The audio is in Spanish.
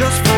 just